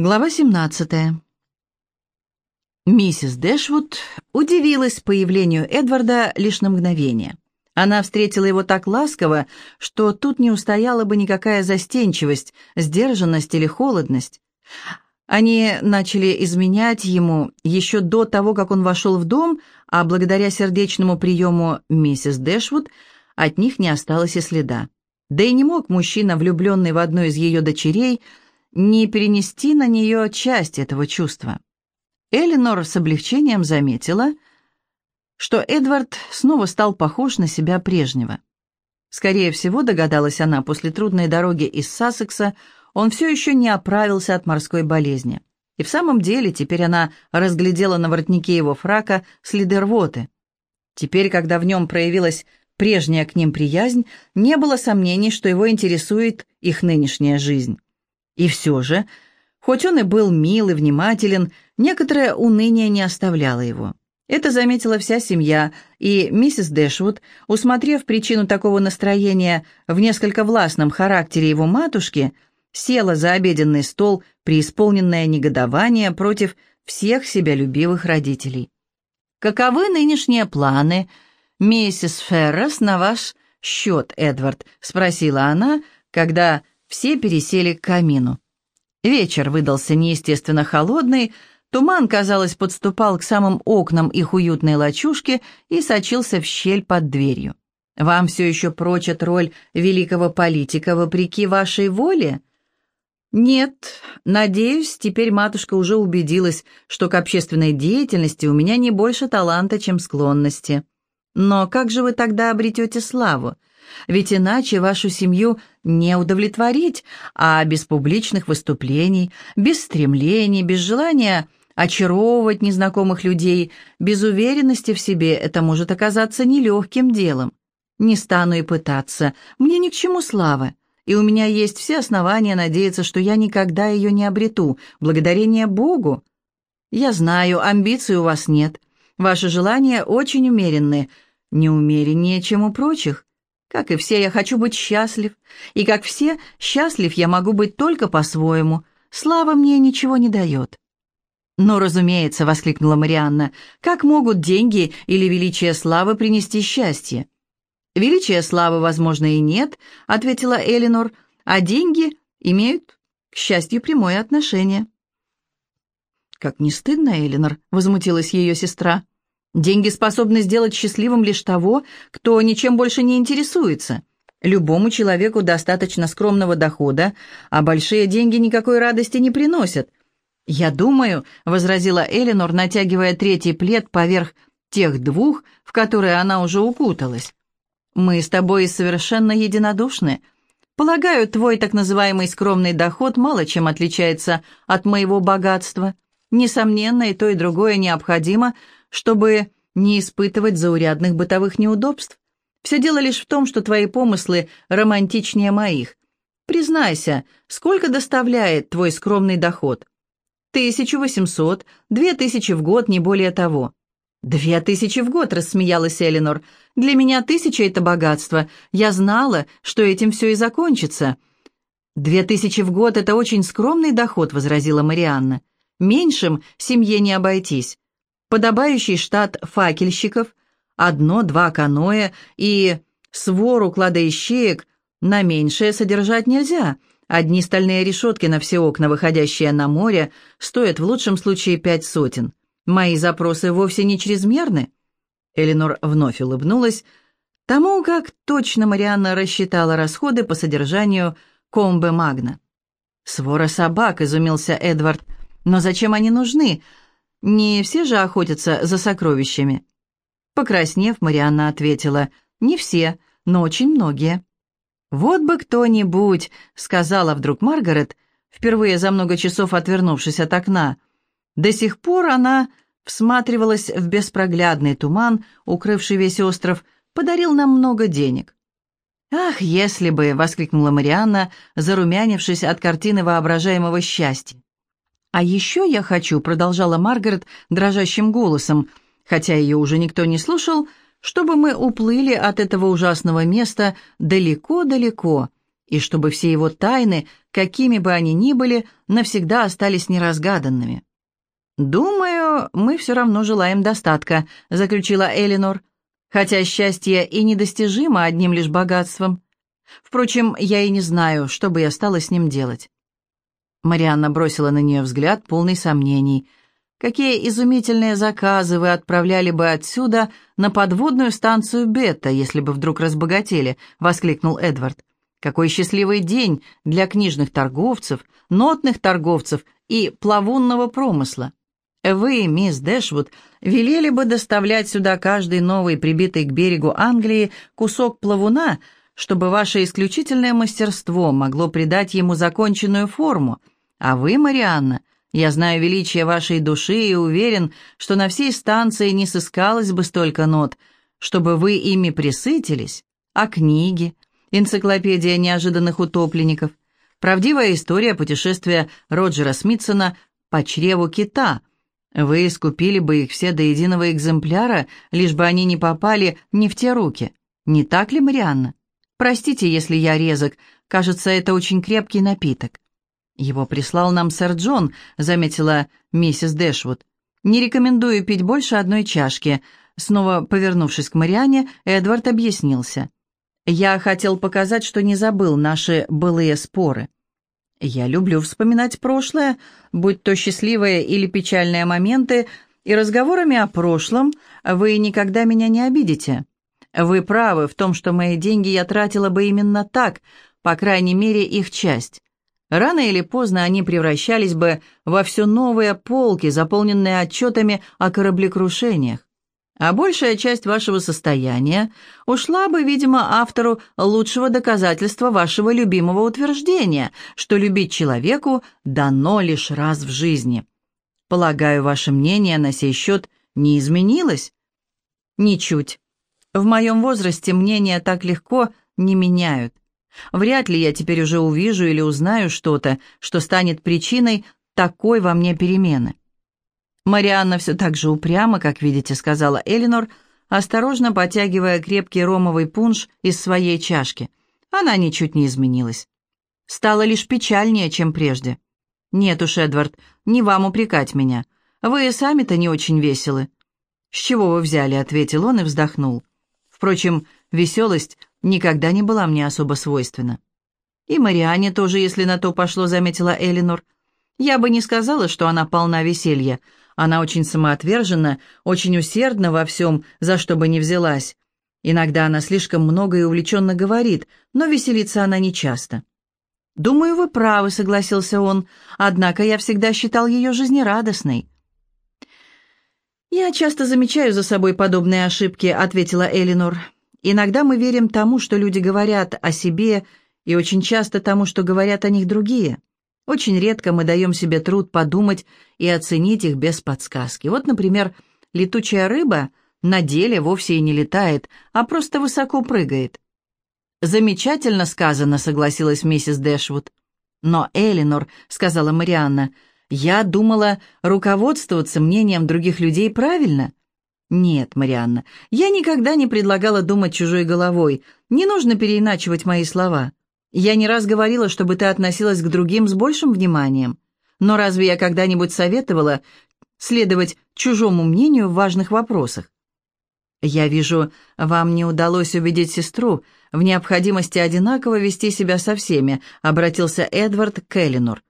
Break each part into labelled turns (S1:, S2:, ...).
S1: Глава 17. Миссис Дэшвуд удивилась появлению Эдварда лишь на мгновение. Она встретила его так ласково, что тут не устояла бы никакая застенчивость, сдержанность или холодность. Они начали изменять ему еще до того, как он вошел в дом, а благодаря сердечному приему миссис Дэшвуд от них не осталось и следа. Да и не мог мужчина, влюбленный в одну из ее дочерей, не перенести на нее часть этого чувства. Элинор с облегчением заметила, что Эдвард снова стал похож на себя прежнего. Скорее всего, догадалась она, после трудной дороги из Сассекса он все еще не оправился от морской болезни. И в самом деле теперь она разглядела на воротнике его фрака следы рвоты. Теперь, когда в нем проявилась прежняя к ним приязнь, не было сомнений, что его интересует их нынешняя жизнь. И все же, хоть он и был мил и внимателен, некоторое уныние не оставляло его. Это заметила вся семья, и миссис Дэшвуд, усмотрев причину такого настроения в несколько властном характере его матушки, села за обеденный стол, преисполненное негодование против всех себялюбивых родителей. «Каковы нынешние планы, миссис Феррес, на ваш счет, Эдвард?» — спросила она, когда все пересели к камину. Вечер выдался неестественно холодный, туман, казалось, подступал к самым окнам их уютной лачушки и сочился в щель под дверью. «Вам все еще прочат роль великого политика вопреки вашей воле?» «Нет, надеюсь, теперь матушка уже убедилась, что к общественной деятельности у меня не больше таланта, чем склонности. Но как же вы тогда обретете славу? Ведь иначе вашу семью не удовлетворить, а без публичных выступлений, без стремлений, без желания очаровывать незнакомых людей, без уверенности в себе это может оказаться нелегким делом. Не стану и пытаться, мне ни к чему слава, и у меня есть все основания надеяться, что я никогда ее не обрету, благодарение Богу. Я знаю, амбиций у вас нет, ваши желания очень умеренны, неумереннее, чем у прочих. Как и все, я хочу быть счастлив, и как все, счастлив я могу быть только по-своему. Слава мне ничего не дает». «Но, разумеется», — воскликнула Марианна, — «как могут деньги или величие славы принести счастье?» «Величия славы, возможно, и нет», — ответила Элинор, «а деньги имеют, к счастью, прямое отношение». «Как не стыдно, Элинор», — возмутилась ее сестра. Деньги способны сделать счастливым лишь того, кто ничем больше не интересуется. Любому человеку достаточно скромного дохода, а большие деньги никакой радости не приносят. «Я думаю», — возразила Элинор, натягивая третий плед поверх тех двух, в которые она уже укуталась. «Мы с тобой совершенно единодушны. Полагаю, твой так называемый скромный доход мало чем отличается от моего богатства. Несомненно, и то, и другое необходимо — чтобы не испытывать заурядных бытовых неудобств. Все дело лишь в том, что твои помыслы романтичнее моих. Признайся, сколько доставляет твой скромный доход? Тысячу восемьсот, две тысячи в год, не более того. «Две тысячи в год», — рассмеялась Элинор. «Для меня тысяча — это богатство. Я знала, что этим все и закончится». «Две тысячи в год — это очень скромный доход», — возразила Марианна. «Меньшим семье не обойтись подобающий штат факельщиков, одно-два каноэ и свору кладоищеек на меньшее содержать нельзя. Одни стальные решетки на все окна, выходящие на море, стоят в лучшем случае пять сотен. Мои запросы вовсе не чрезмерны. Эленор вновь улыбнулась, тому, как точно Марианна рассчитала расходы по содержанию комбы Магна. «Свора собак», — изумился Эдвард. «Но зачем они нужны? Не все же охотятся за сокровищами. Покраснев, Марианна ответила, «Не все, но очень многие». «Вот бы кто-нибудь», — сказала вдруг Маргарет, впервые за много часов отвернувшись от окна. До сих пор она всматривалась в беспроглядный туман, укрывший весь остров, подарил нам много денег. «Ах, если бы!» — воскликнула Марианна, зарумянившись от картины воображаемого счастья. «А еще я хочу», — продолжала Маргарет дрожащим голосом, хотя ее уже никто не слушал, «чтобы мы уплыли от этого ужасного места далеко-далеко и чтобы все его тайны, какими бы они ни были, навсегда остались неразгаданными. «Думаю, мы все равно желаем достатка», — заключила Элинор, «хотя счастье и недостижимо одним лишь богатством. Впрочем, я и не знаю, что бы я стала с ним делать». Марианна бросила на нее взгляд, полный сомнений. «Какие изумительные заказы вы отправляли бы отсюда на подводную станцию Бета, если бы вдруг разбогатели?» — воскликнул Эдвард. Какой счастливый день для книжных торговцев, нотных торговцев и плавунного промысла. Вы, мисс Дэшвуд, велели бы доставлять сюда каждый новый прибитый к берегу Англии кусок плавуна, чтобы ваше исключительное мастерство могло придать ему законченную форму. А вы, Марианна, я знаю величие вашей души и уверен, что на всей станции не сыскалось бы столько нот, чтобы вы ими присытились. А книги, энциклопедия неожиданных утопленников, правдивая история путешествия Роджера Смитсона по чреву кита. Вы искупили бы их все до единого экземпляра, лишь бы они не попали не в те руки. Не так ли, Марианна? Простите, если я резок, кажется, это очень крепкий напиток. Его прислал нам сэр Джон, заметила миссис Дэшвуд. Не рекомендую пить больше одной чашки. Снова повернувшись к Мариане, Эдвард объяснился. Я хотел показать, что не забыл наши былые споры. Я люблю вспоминать прошлое, будь то счастливые или печальные моменты, и разговорами о прошлом вы никогда меня не обидите. Вы правы в том, что мои деньги я тратила бы именно так, по крайней мере, их часть. Рано или поздно они превращались бы во все новые полки, заполненные отчетами о кораблекрушениях а большая часть вашего состояния ушла бы, видимо, автору лучшего доказательства вашего любимого утверждения, что любить человеку дано лишь раз в жизни. Полагаю, ваше мнение на сей счет не изменилось? Ничуть. В моем возрасте мнения так легко не меняют. Вряд ли я теперь уже увижу или узнаю что-то, что станет причиной такой во мне перемены. «Марианна все так же упряма, как видите», — сказала Элинор, осторожно потягивая крепкий ромовый пунш из своей чашки. Она ничуть не изменилась. Стало лишь печальнее, чем прежде. «Нет уж, Эдвард, не вам упрекать меня. Вы сами-то не очень веселы». «С чего вы взяли?» — ответил он и вздохнул. «Впрочем, веселость никогда не была мне особо свойственна». «И Мариане тоже, если на то пошло», — заметила Элинор. «Я бы не сказала, что она полна веселья, она очень самоотвержена, очень усердна во всем, за что бы ни взялась. Иногда она слишком много и увлеченно говорит, но веселится она нечасто. «Думаю, вы правы», — согласился он, «однако я всегда считал ее жизнерадостной». «Я часто замечаю за собой подобные ошибки», — ответила Элинор. «Иногда мы верим тому, что люди говорят о себе, и очень часто тому, что говорят о них другие. Очень редко мы даем себе труд подумать и оценить их без подсказки. Вот, например, летучая рыба на деле вовсе и не летает, а просто высоко прыгает. «Замечательно сказано», — согласилась миссис Дэшвуд. «Но, Элинор», — сказала Марианна, — «я думала, руководствоваться мнением других людей правильно». «Нет, Марианна, я никогда не предлагала думать чужой головой. Не нужно переиначивать мои слова. Я не раз говорила, чтобы ты относилась к другим с большим вниманием. Но разве я когда-нибудь советовала следовать чужому мнению в важных вопросах? Я вижу, вам не удалось убедить сестру в необходимости одинаково вести себя со всеми, обратился Эдвард к Эллинор.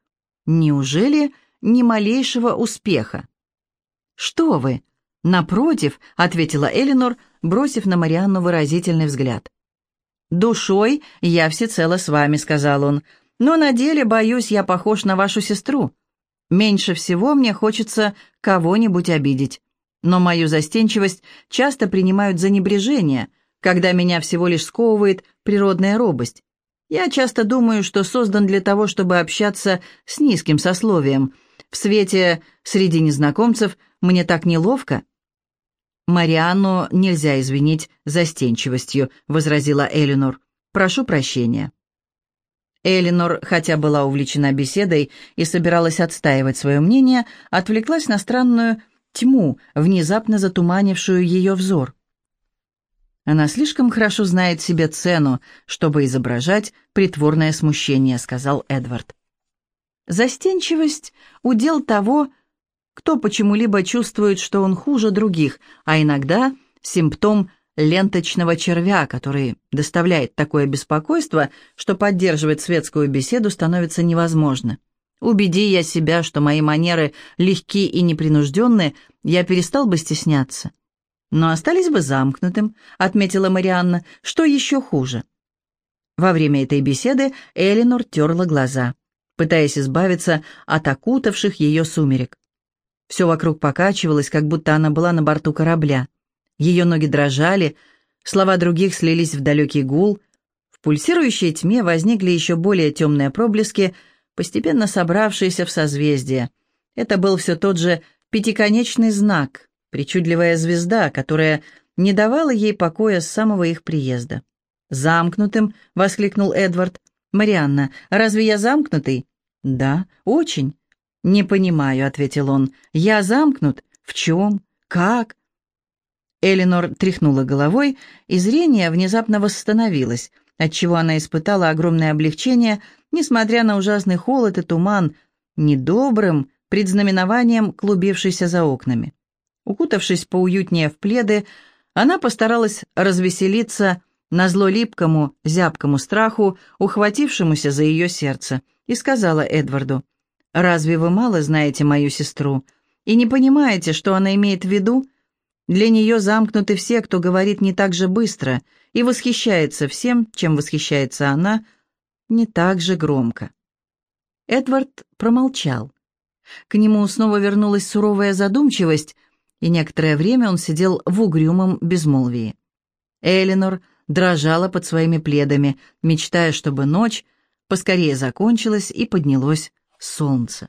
S1: Неужели ни малейшего успеха? Что вы? Напротив, ответила Эллинор, бросив на Марианну выразительный взгляд. «Душой я всецело с вами», — сказал он, «но на деле, боюсь, я похож на вашу сестру. Меньше всего мне хочется кого-нибудь обидеть, но мою застенчивость часто принимают за небрежение, когда меня всего лишь сковывает природная робость. Я часто думаю, что создан для того, чтобы общаться с низким сословием. В свете среди незнакомцев мне так неловко». «Марианну нельзя извинить застенчивостью», — возразила Элинор. «Прошу прощения». Элинор, хотя была увлечена беседой и собиралась отстаивать свое мнение, отвлеклась на странную тьму, внезапно затуманившую ее взор. Она слишком хорошо знает себе цену, чтобы изображать притворное смущение, сказал Эдвард. Застенчивость — удел того, кто почему-либо чувствует, что он хуже других, а иногда симптом ленточного червя, который доставляет такое беспокойство, что поддерживать светскую беседу становится невозможно. Убеди я себя, что мои манеры легки и непринужденные, я перестал бы стесняться. Но остались бы замкнутым, отметила Марианна, что еще хуже. Во время этой беседы Элинор терла глаза, пытаясь избавиться от окутавших ее сумерек. Все вокруг покачивалось, как будто она была на борту корабля. Ее ноги дрожали, слова других слились в далекий гул. В пульсирующей тьме возникли еще более темные проблески, постепенно собравшиеся в созвездие. Это был все тот же пятиконечный знак, причудливая звезда, которая не давала ей покоя с самого их приезда. «Замкнутым!» — воскликнул Эдвард. «Марианна, разве я замкнутый?» «Да, очень». «Не понимаю», — ответил он. «Я замкнут? В чем? Как?» Элинор тряхнула головой, и зрение внезапно восстановилось, отчего она испытала огромное облегчение, несмотря на ужасный холод и туман, недобрым предзнаменованием, клубившийся за окнами. Укутавшись поуютнее в пледы, она постаралась развеселиться на зло липкому, зябкому страху, ухватившемуся за ее сердце, и сказала Эдварду, «Разве вы мало знаете мою сестру и не понимаете, что она имеет в виду? Для нее замкнуты все, кто говорит не так же быстро и восхищается всем, чем восхищается она, не так же громко». Эдвард промолчал. К нему снова вернулась суровая задумчивость – и некоторое время он сидел в угрюмом безмолвии. Элинор дрожала под своими пледами, мечтая, чтобы ночь поскорее закончилась и поднялось солнце.